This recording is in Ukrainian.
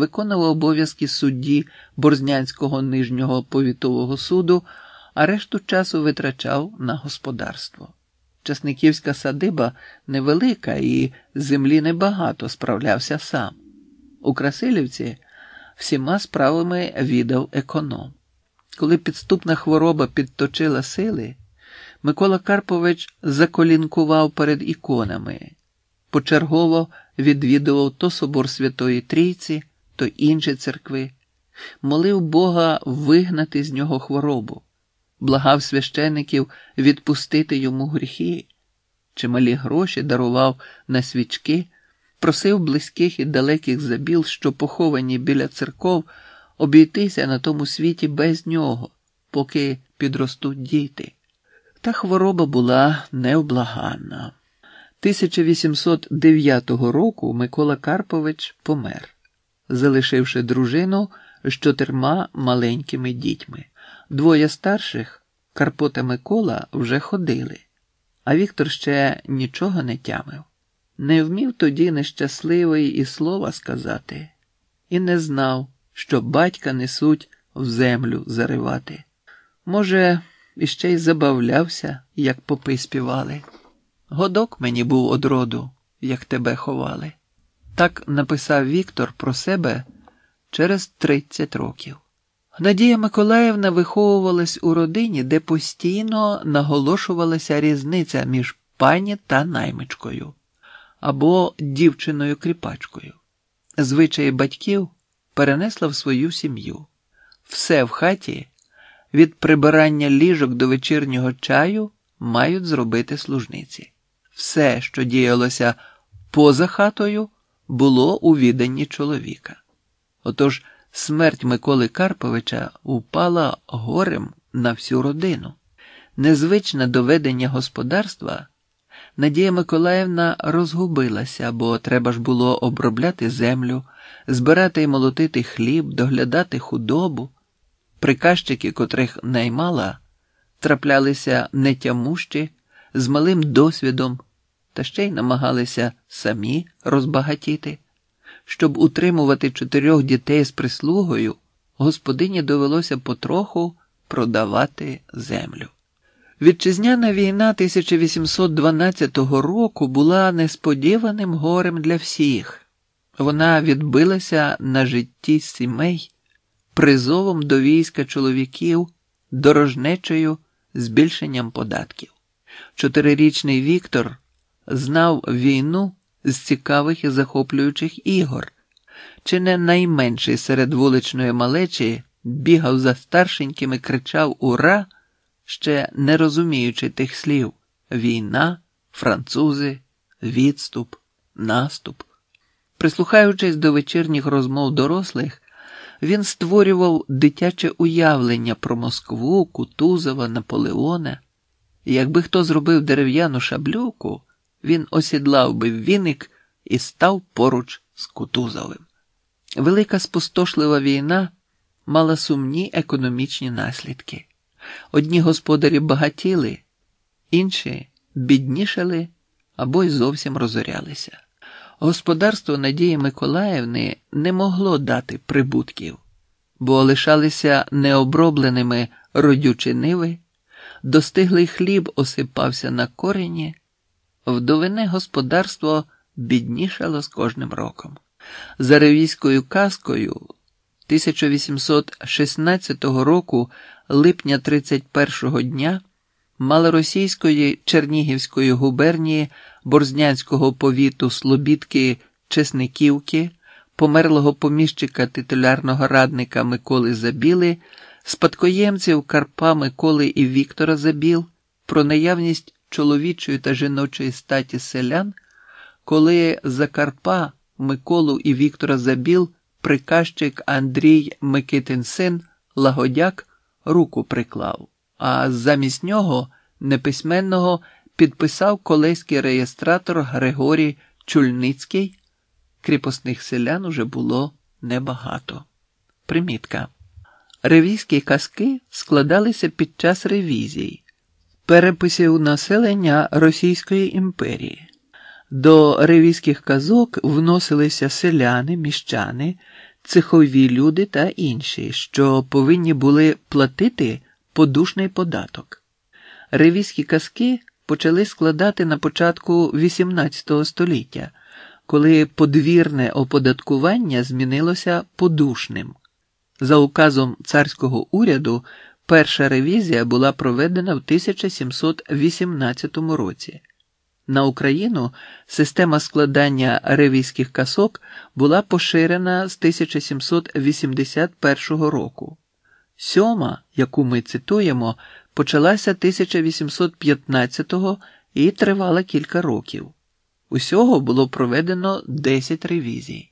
виконував обов'язки судді Борзнянського нижнього повітового суду, а решту часу витрачав на господарство. Часниківська садиба невелика і землі небагато справлявся сам. У Красилівці всіма справами віддав економ. Коли підступна хвороба підточила сили, Микола Карпович заколінкував перед іконами, почергово відвідував то собор Святої Трійці, то інші церкви, молив Бога вигнати з нього хворобу, благав священиків відпустити йому гріхи, чималі гроші дарував на свічки, просив близьких і далеких забіл, що поховані біля церков, обійтися на тому світі без нього, поки підростуть діти. Та хвороба була невблаганна. 1809 року Микола Карпович помер, залишивши дружину з чотирма маленькими дітьми. Двоє старших Карпо та Микола вже ходили, а Віктор ще нічого не тямив. Не вмів тоді нещасливий і слова сказати, і не знав, що батька несуть в землю заривати. Може, іще й забавлявся, як попи співали. Годок мені був одроду, як тебе ховали. Так написав Віктор про себе через 30 років. Надія Миколаївна виховувалась у родині, де постійно наголошувалася різниця між пані та наймичкою або дівчиною кріпачкою. Звичаї батьків перенесла в свою сім'ю. Все в хаті від прибирання ліжок до вечірнього чаю мають зробити служниці. Все, що діялося поза хатою, було у віданні чоловіка. Отож смерть Миколи Карповича упала горем на всю родину. Незвичне доведення господарства Надія Миколаївна розгубилася, бо треба ж було обробляти землю, збирати і молотити хліб, доглядати худобу. Приказчики, котрих наймала, траплялися нетямущі, з малим досвідом, та ще й намагалися самі розбагатіти. Щоб утримувати чотирьох дітей з прислугою, господині довелося потроху продавати землю. Вітчизняна війна 1812 року була несподіваним горем для всіх. Вона відбилася на житті сімей, призовом до війська чоловіків, дорожнечою збільшенням податків. Чотирирічний Віктор знав війну з цікавих і захоплюючих ігор, чи не найменший серед вуличної малечі бігав за старшенькими, кричав Ура! ще не розуміючи тих слів війна, французи, відступ, наступ. Прислухаючись до вечірніх розмов дорослих, він створював дитяче уявлення про Москву, Кутузова, Наполеона. Якби хто зробив дерев'яну шаблюку, він осідлав би віник і став поруч з Кутузовим. Велика спустошлива війна мала сумні економічні наслідки. Одні господарі багатіли, інші біднішали або й зовсім розорялися. Господарство Надії Миколаївни не могло дати прибутків, бо лишалися необробленими родючі ниви, достиглий хліб осипався на корені, вдовине господарство біднішало з кожним роком. За ревійською казкою 1816 року липня 31-го дня малоросійської Чернігівської губернії Борзнянського повіту Слобідки Чесниківки, померлого поміщика титулярного радника Миколи Забіли, спадкоємців Карпа Миколи і Віктора Забіл про наявність чоловічої та жіночої статі селян, коли за Карпа Миколу і Віктора Забіл приказчик Андрій Микитин син Лагодяк руку приклав, а замість нього неписьменного підписав колеський реєстратор Григорій Чульницький. Кріпосних селян уже було небагато. Примітка. Ревізькі казки складалися під час ревізій, переписів населення Російської імперії. До ревізьких казок вносилися селяни, міщани, цехові люди та інші, що повинні були платити подушний податок. Ревізькі казки почали складати на початку XVIII століття, коли подвірне оподаткування змінилося подушним. За указом царського уряду перша ревізія була проведена в 1718 році. На Україну система складання ревізьких касок була поширена з 1781 року. Сьома, яку ми цитуємо, почалася 1815-го і тривала кілька років. Усього було проведено 10 ревізій.